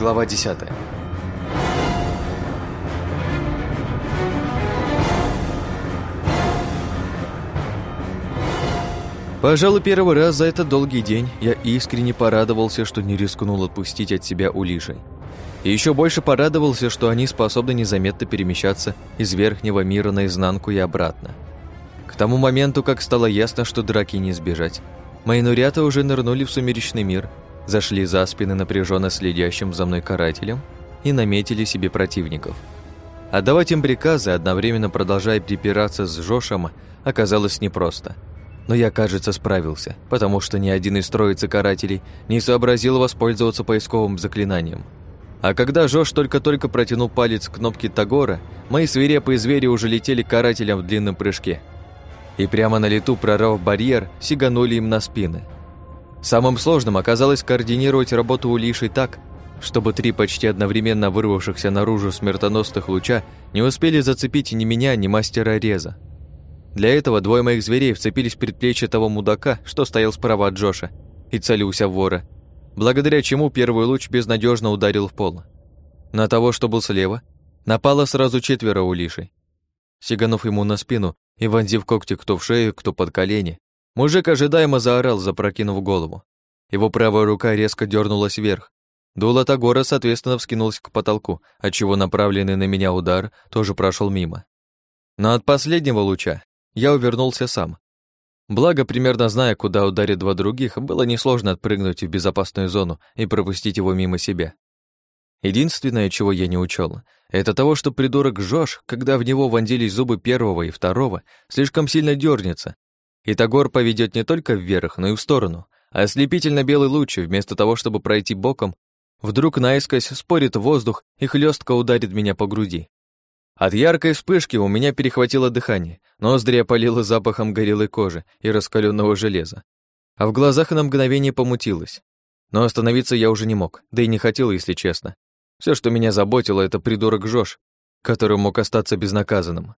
Глава 10 Пожалуй, первый раз за этот долгий день я искренне порадовался, что не рискнул отпустить от себя улишей. И еще больше порадовался, что они способны незаметно перемещаться из верхнего мира наизнанку и обратно. К тому моменту, как стало ясно, что драки не избежать, мои нурята уже нырнули в сумеречный мир, зашли за спины напряженно следящим за мной карателем и наметили себе противников. Отдавать им приказы, одновременно продолжая припираться с Жошем, оказалось непросто – но я, кажется, справился, потому что ни один из троицы карателей не сообразил воспользоваться поисковым заклинанием. А когда Жош только-только протянул палец к кнопке Тагора, мои свирепые звери уже летели карателям в длинном прыжке. И прямо на лету, прорвав барьер, сиганули им на спины. Самым сложным оказалось координировать работу Улиши так, чтобы три почти одновременно вырвавшихся наружу смертоносных луча не успели зацепить ни меня, ни мастера Реза. Для этого двое моих зверей вцепились в предплечье того мудака, что стоял справа от Джоша, и целился в вора, благодаря чему первый луч безнадежно ударил в пол. На того, что был слева, напало сразу четверо улишей. Сиганув ему на спину и вонзив когти кто в шею, кто под колени, мужик ожидаемо заорал, запрокинув голову. Его правая рука резко дернулась вверх. Дуло Тагора, соответственно, вскинулось к потолку, отчего направленный на меня удар тоже прошел мимо. Но от последнего луча я увернулся сам. Благо, примерно зная, куда ударят два других, было несложно отпрыгнуть в безопасную зону и пропустить его мимо себя. Единственное, чего я не учел, это того, что придурок Жош, когда в него вонзились зубы первого и второго, слишком сильно дернется, и Тагор поведет не только вверх, но и в сторону, а ослепительно белый луч, вместо того, чтобы пройти боком, вдруг наискось спорит воздух и хлестко ударит меня по груди. От яркой вспышки у меня перехватило дыхание, ноздри опалило запахом горелой кожи и раскаленного железа. А в глазах на мгновение помутилось. Но остановиться я уже не мог, да и не хотел, если честно. Все, что меня заботило, это придурок Жош, который мог остаться безнаказанным.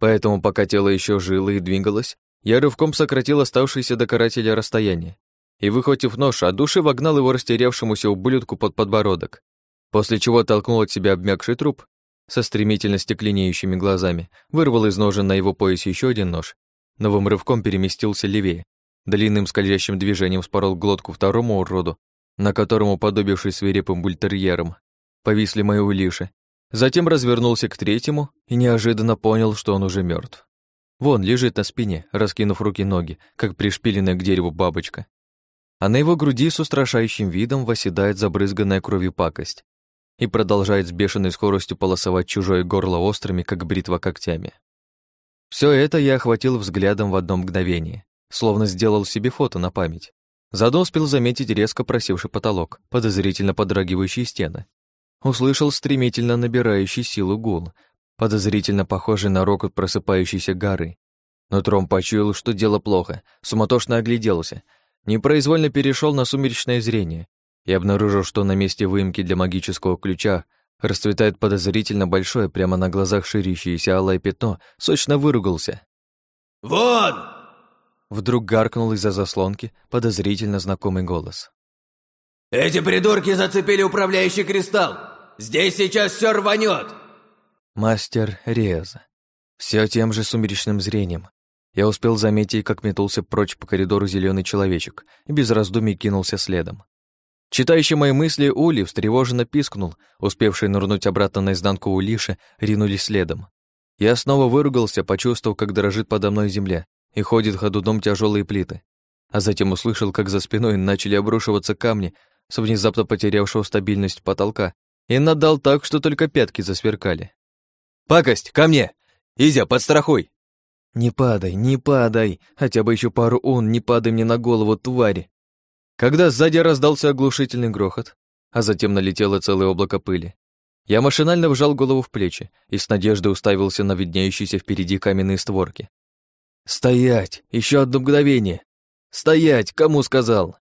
Поэтому, пока тело еще жило и двигалось, я рывком сократил оставшееся до карателя расстояние и, выхватив нож, от души вогнал его растерявшемуся ублюдку под подбородок, после чего толкнул от себя обмякший труп со стремительно стекленеющими глазами, вырвал из ножен на его поясе еще один нож, новым рывком переместился левее, длинным скользящим движением спорол глотку второму уроду, на котором, уподобившись свирепым бультерьером, повисли мои улиши, затем развернулся к третьему и неожиданно понял, что он уже мертв. Вон лежит на спине, раскинув руки-ноги, как пришпиленная к дереву бабочка. А на его груди с устрашающим видом восседает забрызганная кровью пакость и продолжает с бешеной скоростью полосовать чужое горло острыми, как бритва когтями. Все это я охватил взглядом в одно мгновение, словно сделал себе фото на память. Заодно успел заметить резко просевший потолок, подозрительно подрагивающие стены. Услышал стремительно набирающий силу гул, подозрительно похожий на рокот просыпающейся горы. Но Тром почуял, что дело плохо, суматошно огляделся, непроизвольно перешел на сумеречное зрение и обнаружил, что на месте выемки для магического ключа расцветает подозрительно большое, прямо на глазах ширящееся алое пятно, сочно выругался. «Вон!» Вдруг гаркнул из-за заслонки подозрительно знакомый голос. «Эти придурки зацепили управляющий кристалл! Здесь сейчас все рванет!» Мастер Реза. Все тем же сумеречным зрением. Я успел заметить, как метнулся прочь по коридору зеленый человечек и без раздумий кинулся следом. Читающий мои мысли Ули встревоженно пискнул, успевший нырнуть обратно наизнанку Улиши, ринулись следом. Я снова выругался, почувствовав, как дрожит подо мной земля и ходит ходуном тяжелые плиты. А затем услышал, как за спиной начали обрушиваться камни с внезапно потерявшего стабильность потолка и надал так, что только пятки засверкали. «Пакость, ко мне! Изя, подстрахуй!» «Не падай, не падай! Хотя бы еще пару ун, не падай мне на голову, твари!» Когда сзади раздался оглушительный грохот, а затем налетело целое облако пыли, я машинально вжал голову в плечи и с надеждой уставился на виднеющиеся впереди каменные створки. «Стоять! Еще одно мгновение! Стоять! Кому сказал?»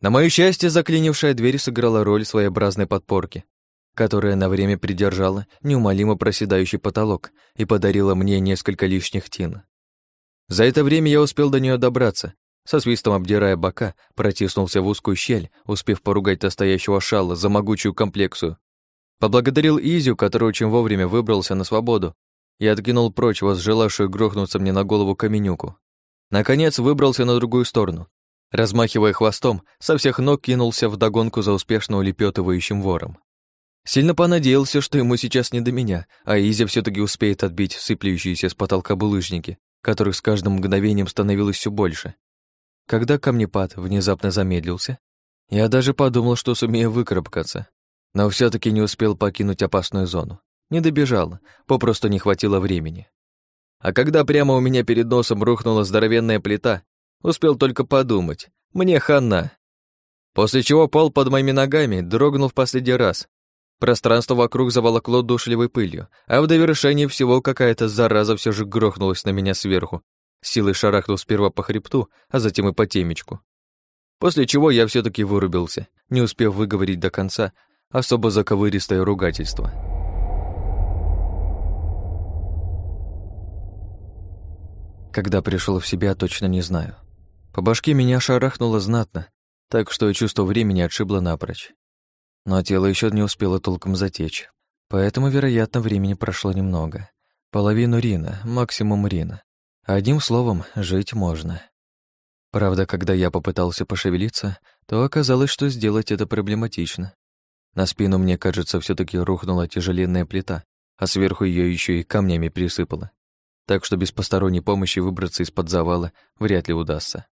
На мое счастье, заклинившая дверь сыграла роль своеобразной подпорки, которая на время придержала неумолимо проседающий потолок и подарила мне несколько лишних тин. За это время я успел до нее добраться со свистом обдирая бока, протиснулся в узкую щель, успев поругать настоящего шала за могучую комплексию. Поблагодарил Изю, который очень вовремя выбрался на свободу, и откинул прочь возжелавшую грохнуться мне на голову каменюку. Наконец выбрался на другую сторону. Размахивая хвостом, со всех ног кинулся в догонку за успешно улепетывающим вором. Сильно понадеялся, что ему сейчас не до меня, а Изя все таки успеет отбить сыплющиеся с потолка булыжники, которых с каждым мгновением становилось все больше. Когда камнепад внезапно замедлился, я даже подумал, что сумею выкарабкаться, но все таки не успел покинуть опасную зону. Не добежал, попросту не хватило времени. А когда прямо у меня перед носом рухнула здоровенная плита, успел только подумать, мне хана. После чего пол под моими ногами дрогнул в последний раз, Пространство вокруг заволокло душливой пылью, а в довершении всего какая-то зараза все же грохнулась на меня сверху. Силой шарахнул сперва по хребту, а затем и по темечку. После чего я все таки вырубился, не успев выговорить до конца особо заковыристое ругательство. Когда пришел в себя, точно не знаю. По башке меня шарахнуло знатно, так что чувство времени отшибло напрочь но тело еще не успело толком затечь, поэтому, вероятно, времени прошло немного. Половину Рина, максимум Рина. Одним словом, жить можно. Правда, когда я попытался пошевелиться, то оказалось, что сделать это проблематично. На спину, мне кажется, все таки рухнула тяжеленная плита, а сверху ее еще и камнями присыпало. Так что без посторонней помощи выбраться из-под завала вряд ли удастся.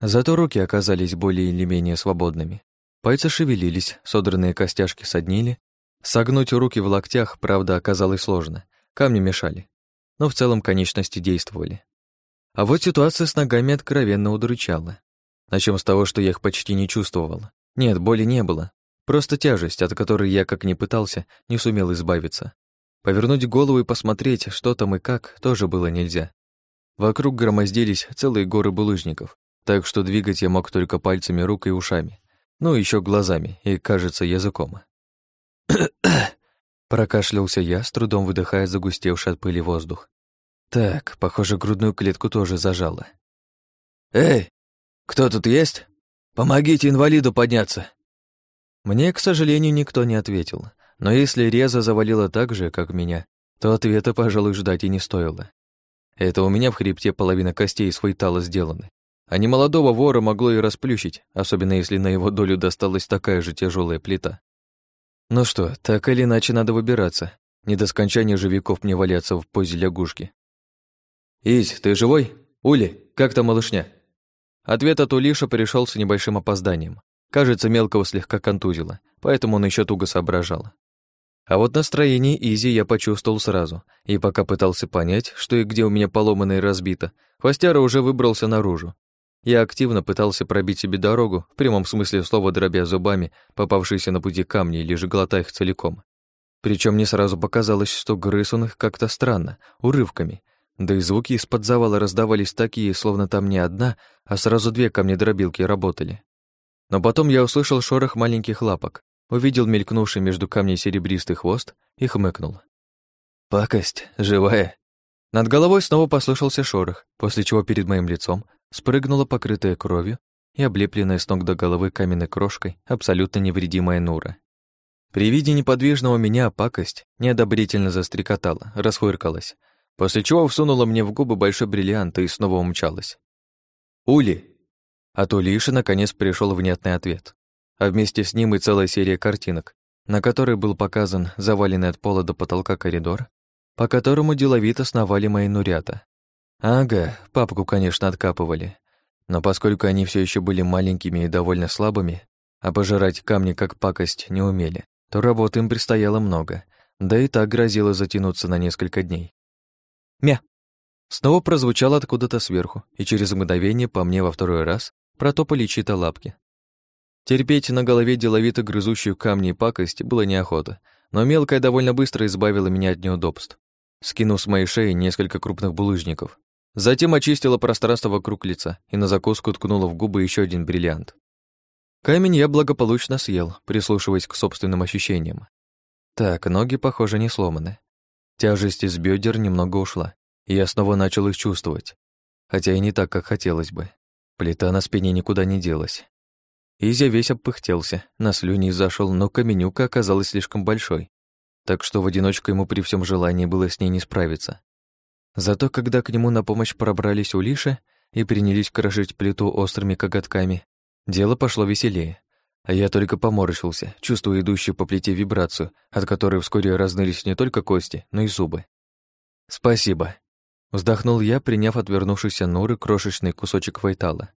Зато руки оказались более или менее свободными. Пальцы шевелились, содранные костяшки соднили. Согнуть руки в локтях, правда, оказалось сложно. Камни мешали. Но в целом конечности действовали. А вот ситуация с ногами откровенно удручала. Начнем с того, что я их почти не чувствовал. Нет, боли не было. Просто тяжесть, от которой я, как ни пытался, не сумел избавиться. Повернуть голову и посмотреть, что там и как, тоже было нельзя. Вокруг громоздились целые горы булыжников, так что двигать я мог только пальцами рук и ушами. Ну, еще глазами и, кажется, языком. Прокашлялся я, с трудом выдыхая загустевший от пыли воздух. Так, похоже, грудную клетку тоже зажало. «Эй, кто тут есть? Помогите инвалиду подняться!» Мне, к сожалению, никто не ответил, но если Реза завалила так же, как меня, то ответа, пожалуй, ждать и не стоило. Это у меня в хребте половина костей из фейтала сделаны, а немолодого вора могло и расплющить, особенно если на его долю досталась такая же тяжелая плита. Ну что, так или иначе надо выбираться. Не до скончания же веков мне валяться в позе лягушки. «Ись, ты живой? Ули, как там малышня?» Ответ от Улиша пришел с небольшим опозданием. Кажется, мелкого слегка контузило, поэтому он еще туго соображал. А вот настроение Изи я почувствовал сразу, и пока пытался понять, что и где у меня поломано и разбито, хвостяра уже выбрался наружу я активно пытался пробить себе дорогу, в прямом смысле слова дробя зубами, попавшиеся на пути камни или же глотая их целиком. Причем мне сразу показалось, что грыз он их как-то странно, урывками, да и звуки из-под завала раздавались такие, словно там не одна, а сразу две камни-дробилки работали. Но потом я услышал шорох маленьких лапок, увидел мелькнувший между камней серебристый хвост и хмыкнул. «Пакость, живая!» Над головой снова послышался шорох, после чего перед моим лицом спрыгнула покрытая кровью и облепленная с ног до головы каменной крошкой абсолютно невредимая Нура. При виде неподвижного меня пакость неодобрительно застрекотала, расфыркалась, после чего всунула мне в губы большой бриллиант и снова умчалась. «Ули!» От Улиши наконец пришел внятный ответ, а вместе с ним и целая серия картинок, на которой был показан заваленный от пола до потолка коридор, по которому деловито сновали мои нурята. Ага, папку, конечно, откапывали. Но поскольку они все еще были маленькими и довольно слабыми, а пожирать камни как пакость не умели, то работы им предстояло много, да и так грозило затянуться на несколько дней. Мя! Снова прозвучало откуда-то сверху, и через мгновение по мне во второй раз протопали чьи-то лапки. Терпеть на голове деловито грызущую камни и пакость было неохота, но мелкая довольно быстро избавила меня от неудобств, скинув с моей шеи несколько крупных булыжников. Затем очистила пространство вокруг лица и на закуску ткнула в губы еще один бриллиант. Камень я благополучно съел, прислушиваясь к собственным ощущениям. Так, ноги, похоже, не сломаны. Тяжесть из бедер немного ушла, и я снова начал их чувствовать, хотя и не так, как хотелось бы. Плита на спине никуда не делась. Изя весь обпыхтелся, на слюни зашел, но каменюка оказалась слишком большой, так что в одиночку ему при всем желании было с ней не справиться. Зато когда к нему на помощь пробрались Улиша и принялись крошить плиту острыми коготками, дело пошло веселее. А я только поморщился, чувствуя идущую по плите вибрацию, от которой вскоре разнылись не только кости, но и зубы. «Спасибо», — вздохнул я, приняв отвернувшийся Нуры крошечный кусочек вайтала.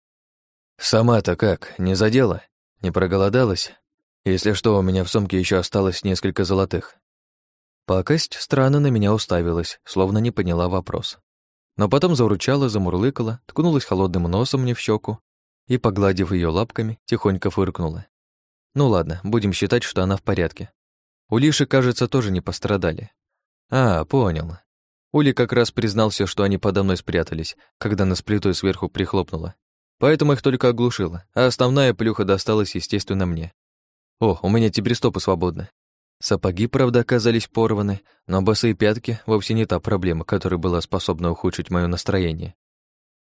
«Сама-то как, не задела? Не проголодалась? Если что, у меня в сумке еще осталось несколько золотых». Пакость странно на меня уставилась, словно не поняла вопрос. Но потом заурчала, замурлыкала, ткнулась холодным носом мне в щеку и, погладив ее лапками, тихонько фыркнула. Ну ладно, будем считать, что она в порядке. У Лиши, кажется, тоже не пострадали. А, понял. Ули как раз признался, что они подо мной спрятались, когда нас плитой сверху прихлопнуло. Поэтому их только оглушило, а основная плюха досталась, естественно, мне. О, у меня теперь стопы свободны. Сапоги, правда, оказались порваны, но босые пятки вовсе не та проблема, которая была способна ухудшить мое настроение.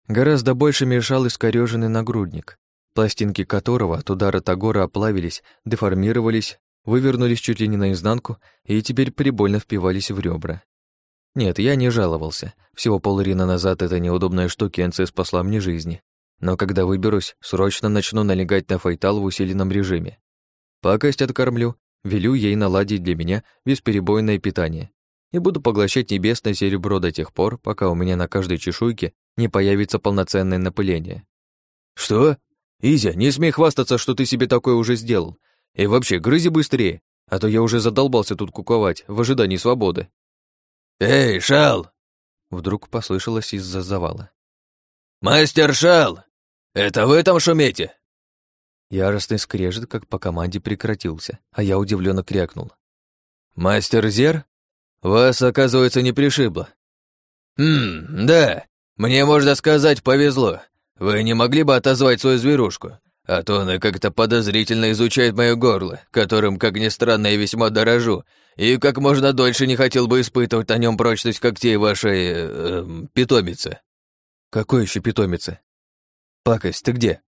Гораздо больше мешал искорёженный нагрудник, пластинки которого от удара Тагора оплавились, деформировались, вывернулись чуть ли не наизнанку и теперь прибольно впивались в ребра. Нет, я не жаловался. Всего полрина назад эта неудобная штукенция спасла мне жизни. Но когда выберусь, срочно начну налегать на файтал в усиленном режиме. Пакость откормлю, велю ей наладить для меня бесперебойное питание и буду поглощать небесное серебро до тех пор, пока у меня на каждой чешуйке не появится полноценное напыление. «Что? Изя, не смей хвастаться, что ты себе такое уже сделал. И вообще, грызи быстрее, а то я уже задолбался тут куковать в ожидании свободы». «Эй, Шал!» Вдруг послышалось из-за завала. «Мастер Шал! Это вы там шумите?» Яростный скрежет, как по команде, прекратился, а я удивленно крякнул. «Мастер Зер? Вас, оказывается, не пришибло». «Хм, да, мне, можно сказать, повезло. Вы не могли бы отозвать свою зверушку? А то она как-то подозрительно изучает мое горло, которым, как ни странно, я весьма дорожу, и как можно дольше не хотел бы испытывать на нем прочность когтей вашей... Э, питомицы». «Какой еще питомицы?» «Пакость, ты где?»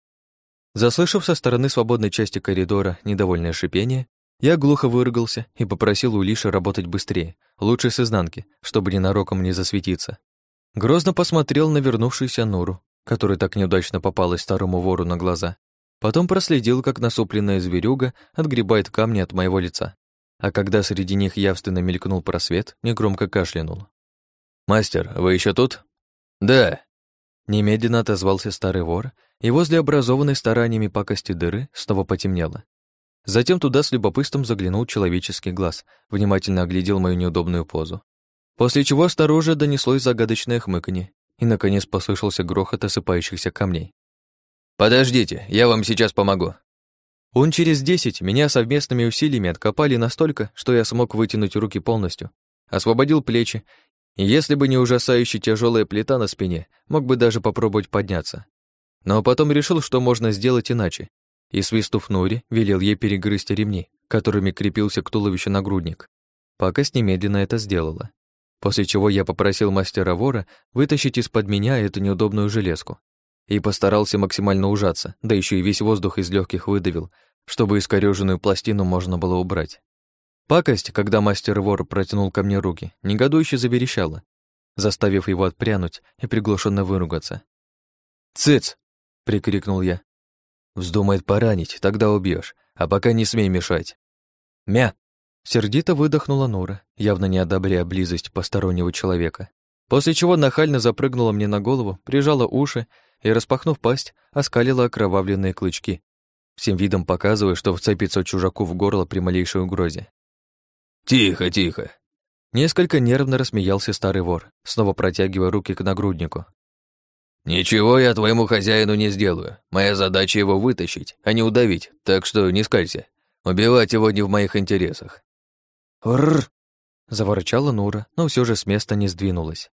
Заслышав со стороны свободной части коридора недовольное шипение, я глухо выругался и попросил у Лиши работать быстрее, лучше с изнанки, чтобы ненароком не засветиться. Грозно посмотрел на вернувшуюся Нуру, которая так неудачно попалась старому вору на глаза. Потом проследил, как насупленная зверюга отгребает камни от моего лица. А когда среди них явственно мелькнул просвет, негромко кашлянул. «Мастер, вы еще тут?» «Да», Немедленно отозвался старый вор, и возле образованной стараниями пакости дыры снова потемнело. Затем туда с любопытством заглянул человеческий глаз, внимательно оглядел мою неудобную позу. После чего снаружи донеслось загадочное хмыканье, и, наконец, послышался грохот осыпающихся камней. «Подождите, я вам сейчас помогу». Он через десять меня совместными усилиями откопали настолько, что я смог вытянуть руки полностью, освободил плечи если бы не ужасающе тяжелая плита на спине, мог бы даже попробовать подняться. Но потом решил, что можно сделать иначе, и, свистув Нури, велел ей перегрызть ремни, которыми крепился к туловищу нагрудник. Пакость немедленно это сделала. После чего я попросил мастера вора вытащить из-под меня эту неудобную железку и постарался максимально ужаться, да еще и весь воздух из легких выдавил, чтобы искорёженную пластину можно было убрать. Пакость, когда мастер-вор протянул ко мне руки, негодующе заверещала, заставив его отпрянуть и приглушенно выругаться. «Цыц!» — прикрикнул я. «Вздумает поранить, тогда убьешь, а пока не смей мешать». «Мя!» — сердито выдохнула Нора, явно не одобряя близость постороннего человека, после чего нахально запрыгнула мне на голову, прижала уши и, распахнув пасть, оскалила окровавленные клычки, всем видом показывая, что вцепится чужаку в горло при малейшей угрозе. «Тихо, тихо!» Несколько нервно рассмеялся старый вор, снова протягивая руки к нагруднику. «Ничего я твоему хозяину не сделаю. Моя задача его вытащить, а не удавить, так что не скалься. Убивать его не в моих интересах». «Рррр!» — заворчала Нура, но все же с места не сдвинулась.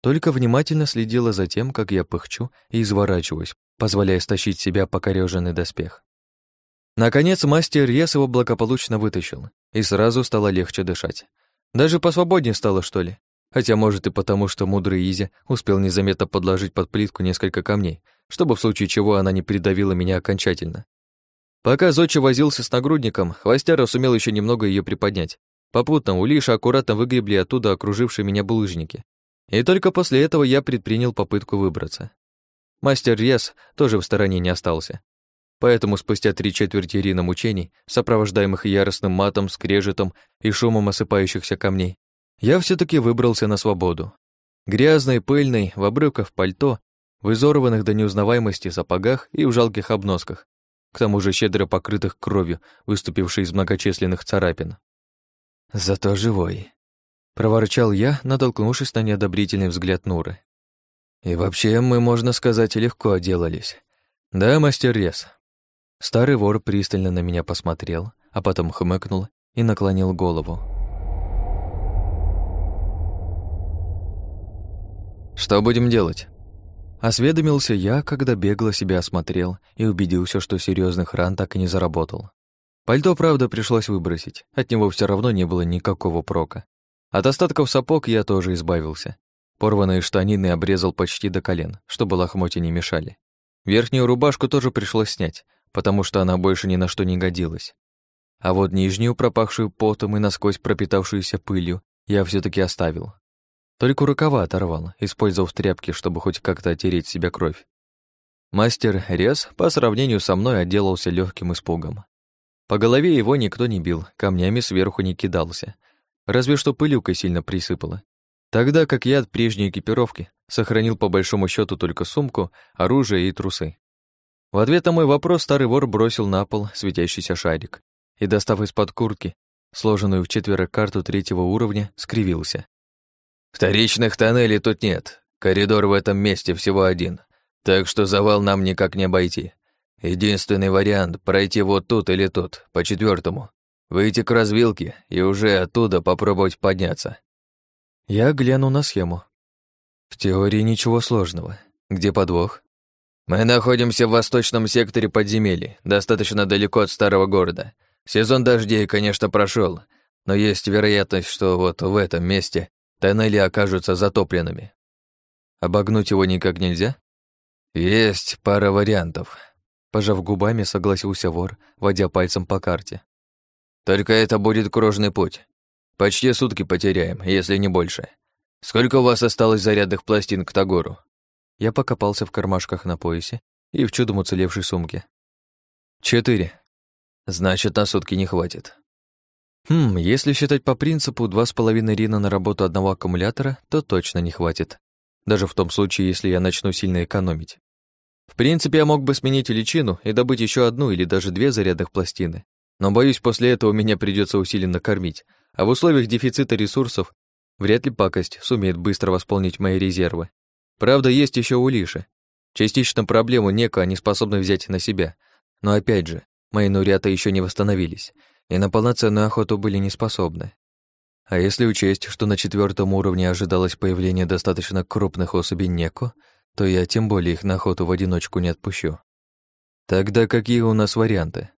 Только внимательно следила за тем, как я пыхчу и изворачиваюсь, позволяя стащить себя покорёженный доспех. Наконец мастер Рес его благополучно вытащил, и сразу стало легче дышать. Даже посвободнее стало, что ли. Хотя, может, и потому, что мудрый Изи успел незаметно подложить под плитку несколько камней, чтобы в случае чего она не придавила меня окончательно. Пока Зодча возился с нагрудником, Хвостяра сумел еще немного ее приподнять. Попутно у Лиша аккуратно выгребли оттуда окружившие меня булыжники. И только после этого я предпринял попытку выбраться. Мастер Рес тоже в стороне не остался. Поэтому спустя три четверти Ирина мучений, сопровождаемых яростным матом, скрежетом и шумом осыпающихся камней, я все таки выбрался на свободу. Грязный, пыльный, в обрывках пальто, в изорванных до неузнаваемости сапогах и в жалких обносках, к тому же щедро покрытых кровью, выступившей из многочисленных царапин. «Зато живой», — проворчал я, натолкнувшись на неодобрительный взгляд Нуры. «И вообще, мы, можно сказать, легко отделались. Да, мастер Рез, Старый вор пристально на меня посмотрел, а потом хмыкнул и наклонил голову. «Что будем делать?» Осведомился я, когда бегло себя осмотрел и убедился, что серьезных ран так и не заработал. Пальто, правда, пришлось выбросить, от него все равно не было никакого прока. От остатков сапог я тоже избавился. Порванные штанины обрезал почти до колен, чтобы лохмотья не мешали. Верхнюю рубашку тоже пришлось снять, потому что она больше ни на что не годилась. А вот нижнюю, пропахшую потом и насквозь пропитавшуюся пылью, я все таки оставил. Только рукава оторвал, использовав тряпки, чтобы хоть как-то отереть себе кровь. Мастер Рез по сравнению со мной отделался легким испугом. По голове его никто не бил, камнями сверху не кидался. Разве что пылюкой сильно присыпало. Тогда как я от прежней экипировки сохранил по большому счету только сумку, оружие и трусы. В ответ на мой вопрос старый вор бросил на пол светящийся шарик и, достав из-под куртки, сложенную в четверо карту третьего уровня, скривился. «Вторичных тоннелей тут нет. Коридор в этом месте всего один, так что завал нам никак не обойти. Единственный вариант — пройти вот тут или тут, по четвертому, выйти к развилке и уже оттуда попробовать подняться». Я гляну на схему. В теории ничего сложного. Где подвох? Мы находимся в восточном секторе подземелий, достаточно далеко от старого города. Сезон дождей, конечно, прошел, но есть вероятность, что вот в этом месте тоннели окажутся затопленными. Обогнуть его никак нельзя? Есть пара вариантов. Пожав губами, согласился вор, водя пальцем по карте. Только это будет кружный путь. Почти сутки потеряем, если не больше. Сколько у вас осталось зарядных пластин к Тагору? Я покопался в кармашках на поясе и в чудом уцелевшей сумке. Четыре. Значит, на сутки не хватит. Хм, если считать по принципу два с половиной рина на работу одного аккумулятора, то точно не хватит. Даже в том случае, если я начну сильно экономить. В принципе, я мог бы сменить личину и добыть еще одну или даже две зарядных пластины. Но, боюсь, после этого меня придется усиленно кормить, а в условиях дефицита ресурсов вряд ли пакость сумеет быстро восполнить мои резервы. Правда, есть еще у Лиши. Частично проблему Нека они способны взять на себя. Но опять же, мои нурята еще не восстановились, и на полноценную охоту были не способны. А если учесть, что на четвертом уровне ожидалось появление достаточно крупных особей Неко, то я тем более их на охоту в одиночку не отпущу. Тогда какие у нас варианты?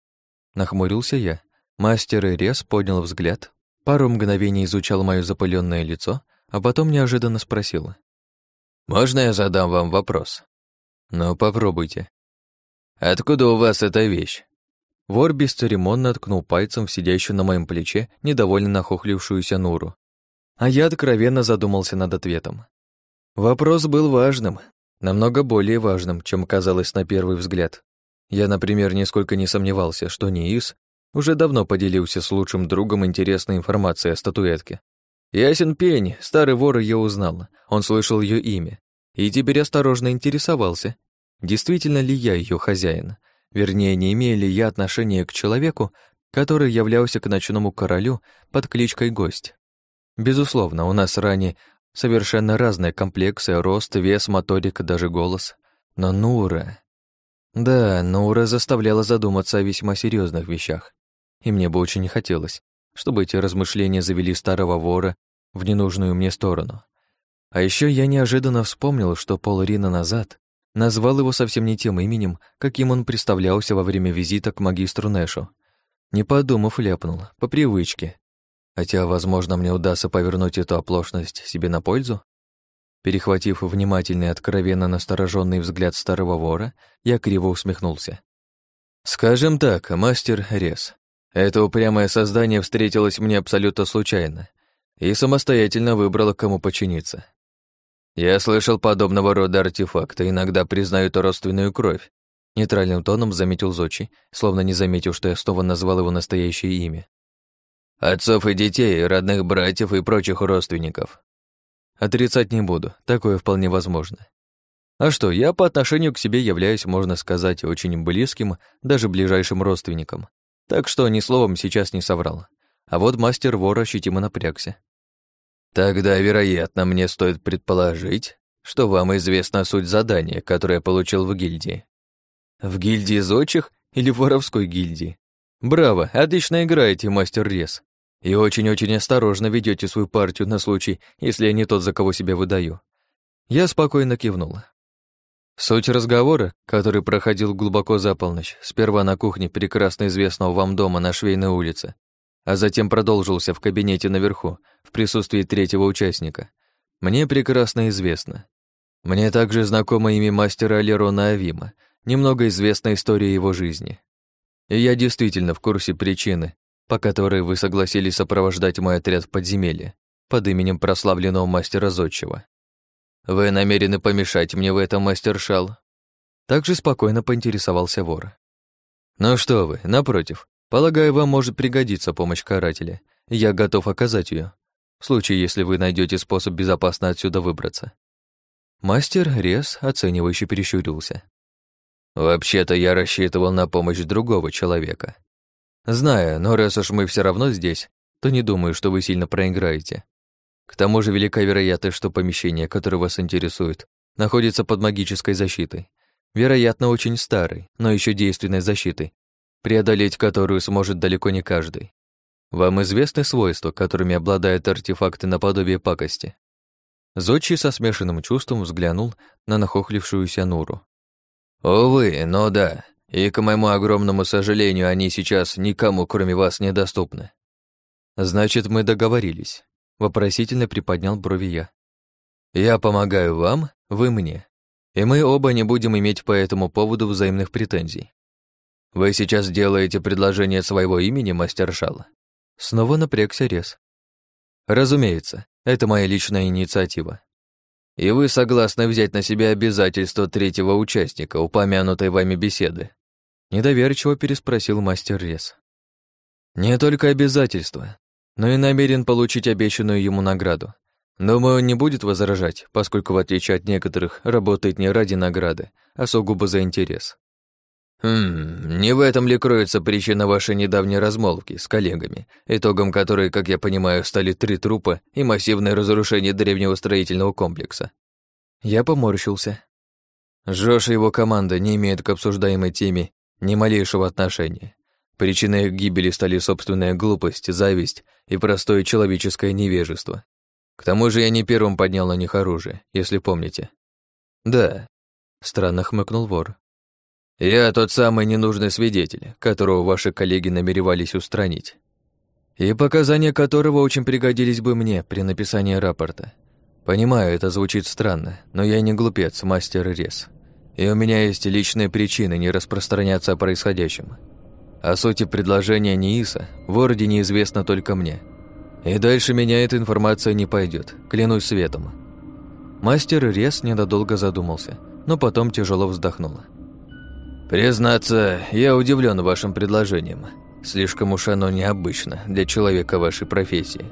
Нахмурился я. Мастер Ирес поднял взгляд, пару мгновений изучал мое запыленное лицо, а потом неожиданно спросил. Можно я задам вам вопрос? Ну, попробуйте. Откуда у вас эта вещь? Вор бесцеремонно ткнул пальцем в сидящую на моем плече недовольно нахохлившуюся Нуру. А я откровенно задумался над ответом. Вопрос был важным, намного более важным, чем казалось на первый взгляд. Я, например, нисколько не сомневался, что Ниис уже давно поделился с лучшим другом интересной информацией о статуэтке, Ясен пень, старый вор ее узнал, он слышал ее имя, и теперь осторожно интересовался, действительно ли я ее хозяин, вернее, не имея ли я отношения к человеку, который являлся к ночному королю под кличкой Гость. Безусловно, у нас ранее совершенно разные комплексы, рост, вес, моторика, даже голос. Но Нура... Да, Нура заставляла задуматься о весьма серьезных вещах. И мне бы очень не хотелось, чтобы эти размышления завели старого вора в ненужную мне сторону. А еще я неожиданно вспомнил, что полрина назад назвал его совсем не тем именем, каким он представлялся во время визита к магистру Нэшу. Не подумав, ляпнул, по привычке. Хотя, возможно, мне удастся повернуть эту оплошность себе на пользу. Перехватив внимательный, откровенно настороженный взгляд старого вора, я криво усмехнулся. «Скажем так, мастер Рез, это упрямое создание встретилось мне абсолютно случайно и самостоятельно выбрало, кому подчиниться. Я слышал подобного рода артефакты, иногда признают родственную кровь. Нейтральным тоном заметил Зочи, словно не заметил, что я снова назвал его настоящее имя. Отцов и детей, родных братьев и прочих родственников. Отрицать не буду, такое вполне возможно. А что, я по отношению к себе являюсь, можно сказать, очень близким, даже ближайшим родственником. Так что ни словом сейчас не соврал. А вот мастер вора ощутимо напрягся. Тогда, вероятно, мне стоит предположить, что вам известна суть задания, которое я получил в гильдии. В гильдии зодчих или в воровской гильдии? Браво, отлично играете, мастер Рез. И очень-очень осторожно ведете свою партию на случай, если я не тот, за кого себя выдаю. Я спокойно кивнула. Суть разговора, который проходил глубоко за полночь, сперва на кухне прекрасно известного вам дома на Швейной улице, а затем продолжился в кабинете наверху, в присутствии третьего участника. Мне прекрасно известно. Мне также знакомо имя мастера Алерона Авима, немного известна история его жизни. И я действительно в курсе причины, по которой вы согласились сопровождать мой отряд в подземелье под именем прославленного мастера Зодчего. Вы намерены помешать мне в этом, мастер Шал? Также спокойно поинтересовался вор. Ну что вы, напротив, Полагаю, вам может пригодиться помощь карателя. Я готов оказать ее, в случае, если вы найдете способ безопасно отсюда выбраться. Мастер Рез оценивающе перещурился. Вообще-то я рассчитывал на помощь другого человека. Знаю, но раз уж мы все равно здесь, то не думаю, что вы сильно проиграете. К тому же велика вероятность, что помещение, которое вас интересует, находится под магической защитой. Вероятно, очень старой, но еще действенной защитой, преодолеть которую сможет далеко не каждый. Вам известны свойства, которыми обладают артефакты наподобие пакости? Зодчий со смешанным чувством взглянул на нахохлившуюся Нуру. «Увы, но да, и, к моему огромному сожалению, они сейчас никому, кроме вас, недоступны». «Значит, мы договорились», — вопросительно приподнял брови я. «Я помогаю вам, вы мне, и мы оба не будем иметь по этому поводу взаимных претензий. «Вы сейчас делаете предложение своего имени, мастер Шал?» Снова напрягся Рез. «Разумеется, это моя личная инициатива. И вы согласны взять на себя обязательства третьего участника, упомянутой вами беседы?» Недоверчиво переспросил мастер Рез. «Не только обязательства, но и намерен получить обещанную ему награду. Думаю, он не будет возражать, поскольку, в отличие от некоторых, работает не ради награды, а сугубо за интерес. «Хм, не в этом ли кроется причина вашей недавней размолвки с коллегами, итогом которой, как я понимаю, стали три трупа и массивное разрушение древнего строительного комплекса?» Я поморщился. Жош и его команда не имеют к обсуждаемой теме ни малейшего отношения. Причиной их гибели стали собственная глупость, зависть и простое человеческое невежество. К тому же я не первым поднял на них оружие, если помните. «Да», — странно хмыкнул вор. Я тот самый ненужный свидетель, которого ваши коллеги намеревались устранить. И показания которого очень пригодились бы мне при написании рапорта. Понимаю, это звучит странно, но я не глупец, мастер Рез. И у меня есть личные причины не распространяться о происходящем. О сути предложения НИИСа в городе неизвестно только мне. И дальше меня эта информация не пойдет, клянусь светом. Мастер Рез недолго задумался, но потом тяжело вздохнул. «Признаться, я удивлен вашим предложением. Слишком уж оно необычно для человека вашей профессии.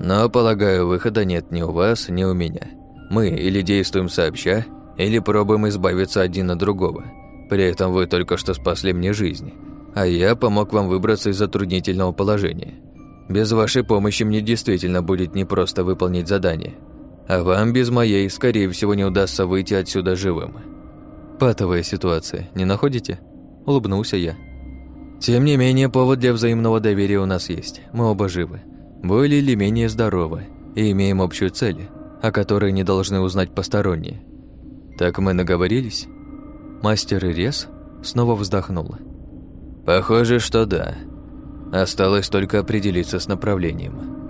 Но, полагаю, выхода нет ни у вас, ни у меня. Мы или действуем сообща, или пробуем избавиться один от другого. При этом вы только что спасли мне жизнь, а я помог вам выбраться из затруднительного положения. Без вашей помощи мне действительно будет непросто выполнить задание, а вам без моей, скорее всего, не удастся выйти отсюда живым». Патовая ситуация, не находите? Улыбнулся я. Тем не менее, повод для взаимного доверия у нас есть. Мы оба живы. Более или менее здоровы. И имеем общую цель, о которой не должны узнать посторонние. Так мы наговорились? Мастер Ирес снова вздохнула. Похоже, что да. Осталось только определиться с направлением.